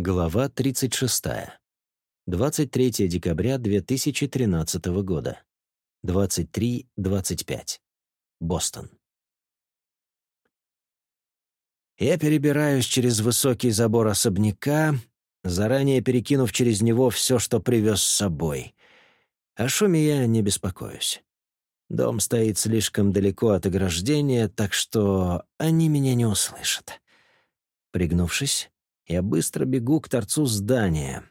Глава 36. 23 декабря 2013 года. 23.25. Бостон. Я перебираюсь через высокий забор особняка, заранее перекинув через него все, что привез с собой. О шуме я не беспокоюсь. Дом стоит слишком далеко от ограждения, так что они меня не услышат. Пригнувшись, я быстро бегу к торцу здания.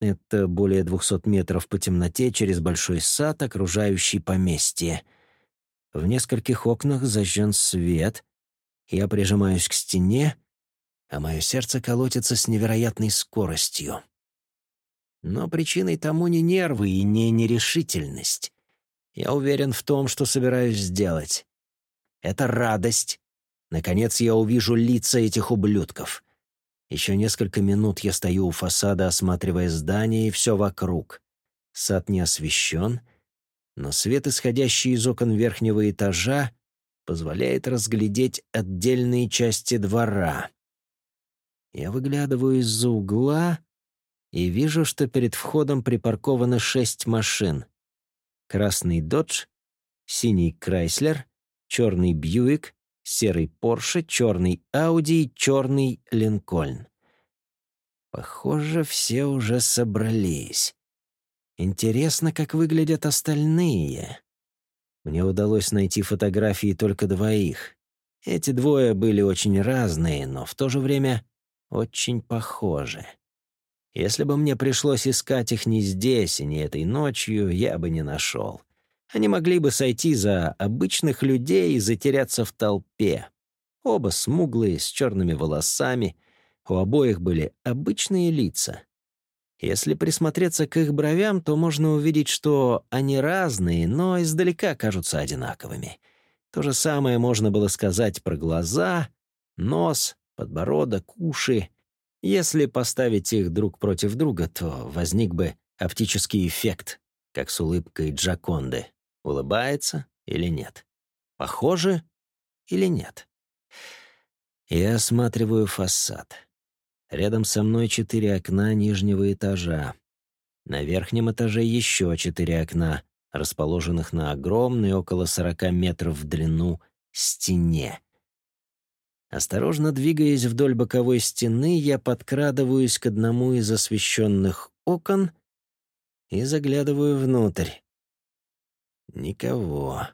Это более двухсот метров по темноте через большой сад, окружающий поместье. В нескольких окнах зажжен свет. Я прижимаюсь к стене, а мое сердце колотится с невероятной скоростью. Но причиной тому не нервы и не нерешительность. Я уверен в том, что собираюсь сделать. Это радость. Наконец я увижу лица этих ублюдков — еще несколько минут я стою у фасада, осматривая здание и все вокруг. Сад не освещен, но свет, исходящий из окон верхнего этажа, позволяет разглядеть отдельные части двора. Я выглядываю из-за угла и вижу, что перед входом припаркованы шесть машин. Красный «Додж», синий «Крайслер», черный «Бьюик», серый Порше, черный Ауди и черный Линкольн. Похоже, все уже собрались. Интересно, как выглядят остальные. Мне удалось найти фотографии только двоих. Эти двое были очень разные, но в то же время очень похожи. Если бы мне пришлось искать их не здесь и не этой ночью, я бы не нашел. Они могли бы сойти за обычных людей и затеряться в толпе. Оба смуглые, с черными волосами. У обоих были обычные лица. Если присмотреться к их бровям, то можно увидеть, что они разные, но издалека кажутся одинаковыми. То же самое можно было сказать про глаза, нос, подбородок, уши. Если поставить их друг против друга, то возник бы оптический эффект, как с улыбкой Джаконды. Улыбается или нет? Похоже или нет? Я осматриваю фасад. Рядом со мной четыре окна нижнего этажа. На верхнем этаже еще четыре окна, расположенных на огромной, около сорока метров в длину, стене. Осторожно двигаясь вдоль боковой стены, я подкрадываюсь к одному из освещенных окон и заглядываю внутрь. Никого.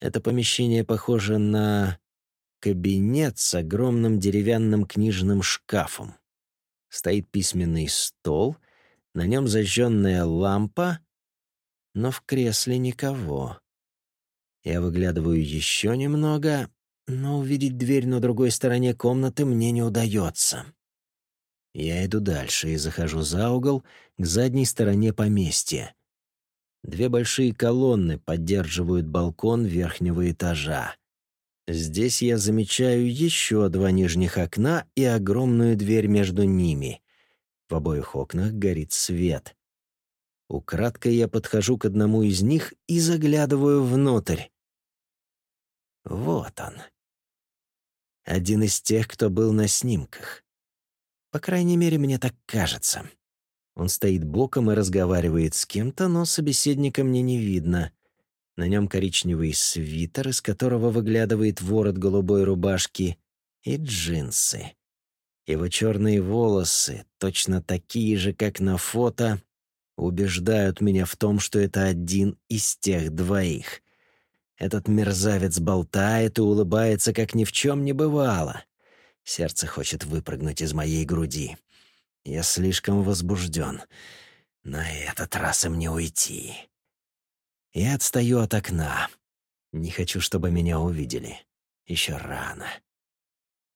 Это помещение похоже на кабинет с огромным деревянным книжным шкафом. Стоит письменный стол, на нем зажженная лампа, но в кресле никого. Я выглядываю еще немного, но увидеть дверь на другой стороне комнаты мне не удается. Я иду дальше и захожу за угол к задней стороне поместья. Две большие колонны поддерживают балкон верхнего этажа. Здесь я замечаю еще два нижних окна и огромную дверь между ними. В обоих окнах горит свет. Украдкой я подхожу к одному из них и заглядываю внутрь. Вот он. Один из тех, кто был на снимках. По крайней мере, мне так кажется. Он стоит боком и разговаривает с кем-то, но собеседника мне не видно. На нем коричневый свитер, из которого выглядывает ворот голубой рубашки, и джинсы. Его черные волосы, точно такие же, как на фото, убеждают меня в том, что это один из тех двоих. Этот мерзавец болтает и улыбается, как ни в чем не бывало. Сердце хочет выпрыгнуть из моей груди. Я слишком возбужден. На этот раз им не уйти. Я отстаю от окна. Не хочу, чтобы меня увидели. Еще рано.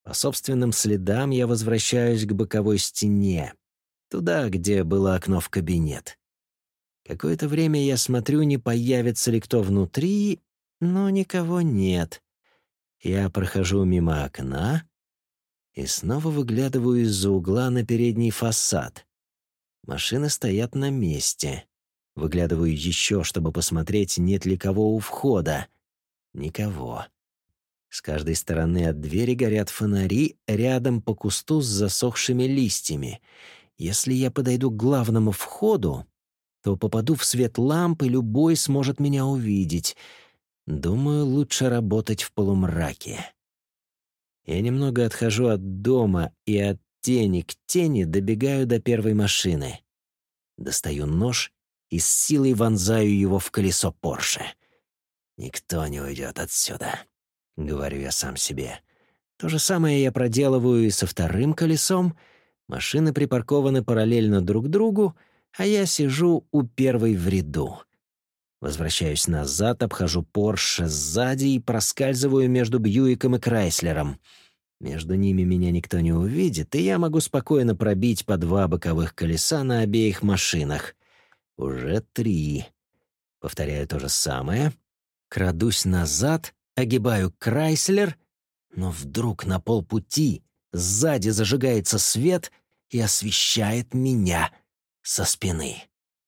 По собственным следам я возвращаюсь к боковой стене, туда, где было окно в кабинет. Какое-то время я смотрю, не появится ли кто внутри, но никого нет. Я прохожу мимо окна, и снова выглядываю из-за угла на передний фасад. Машины стоят на месте. Выглядываю еще, чтобы посмотреть, нет ли кого у входа. Никого. С каждой стороны от двери горят фонари, рядом по кусту с засохшими листьями. Если я подойду к главному входу, то попаду в свет ламп, и любой сможет меня увидеть. Думаю, лучше работать в полумраке. Я немного отхожу от дома и от тени к тени добегаю до первой машины. Достаю нож и с силой вонзаю его в колесо Порше. «Никто не уйдет отсюда», — говорю я сам себе. То же самое я проделываю и со вторым колесом. Машины припаркованы параллельно друг другу, а я сижу у первой в ряду. Возвращаюсь назад, обхожу Порше сзади и проскальзываю между Бьюиком и Крайслером. Между ними меня никто не увидит, и я могу спокойно пробить по два боковых колеса на обеих машинах. Уже три. Повторяю то же самое. Крадусь назад, огибаю Крайслер, но вдруг на полпути сзади зажигается свет и освещает меня со спины.